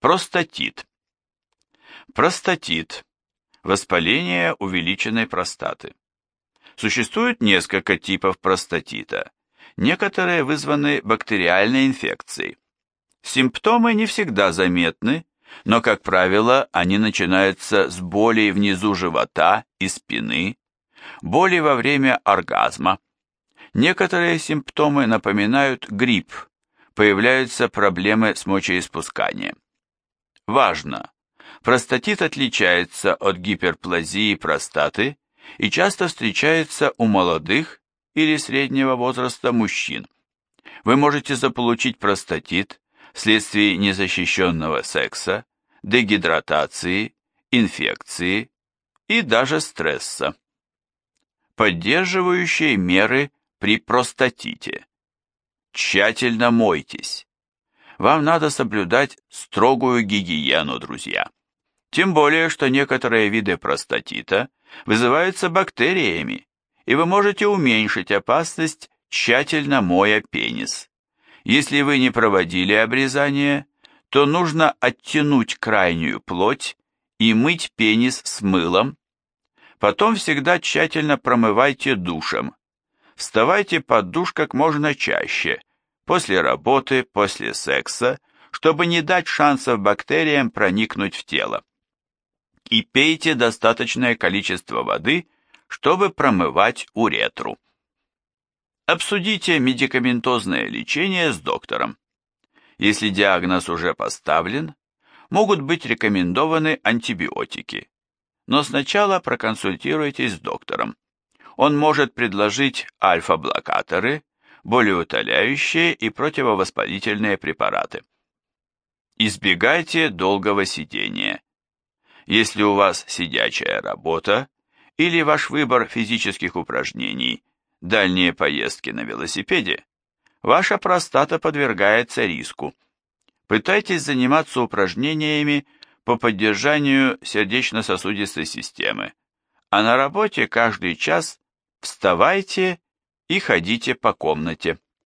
Простатит. Простатит – воспаление увеличенной простаты. Существует несколько типов простатита. Некоторые вызваны бактериальной инфекцией. Симптомы не всегда заметны, но, как правило, они начинаются с болей внизу живота и спины, боли во время оргазма. Некоторые симптомы напоминают грипп, появляются проблемы с мочеиспусканием. Важно! Простатит отличается от гиперплазии простаты и часто встречается у молодых или среднего возраста мужчин. Вы можете заполучить простатит вследствие незащищенного секса, дегидратации, инфекции и даже стресса. Поддерживающие меры при простатите. Тщательно мойтесь. Вам надо соблюдать строгую гигиену, друзья. Тем более, что некоторые виды простатита вызываются бактериями, и вы можете уменьшить опасность, тщательно моя пенис. Если вы не проводили обрезание, то нужно оттянуть крайнюю плоть и мыть пенис с мылом. Потом всегда тщательно промывайте душем. Вставайте под душ как можно чаще, после работы, после секса, чтобы не дать шансов бактериям проникнуть в тело. И пейте достаточное количество воды, чтобы промывать уретру. Обсудите медикаментозное лечение с доктором. Если диагноз уже поставлен, могут быть рекомендованы антибиотики. Но сначала проконсультируйтесь с доктором. Он может предложить альфа-блокаторы, болеутоляющие и противовоспалительные препараты. Избегайте долгого сидения. Если у вас сидячая работа или ваш выбор физических упражнений – дальние поездки на велосипеде, ваша простата подвергается риску. Пытайтесь заниматься упражнениями по поддержанию сердечно-сосудистой системы, а на работе каждый час вставайте и ходите по комнате.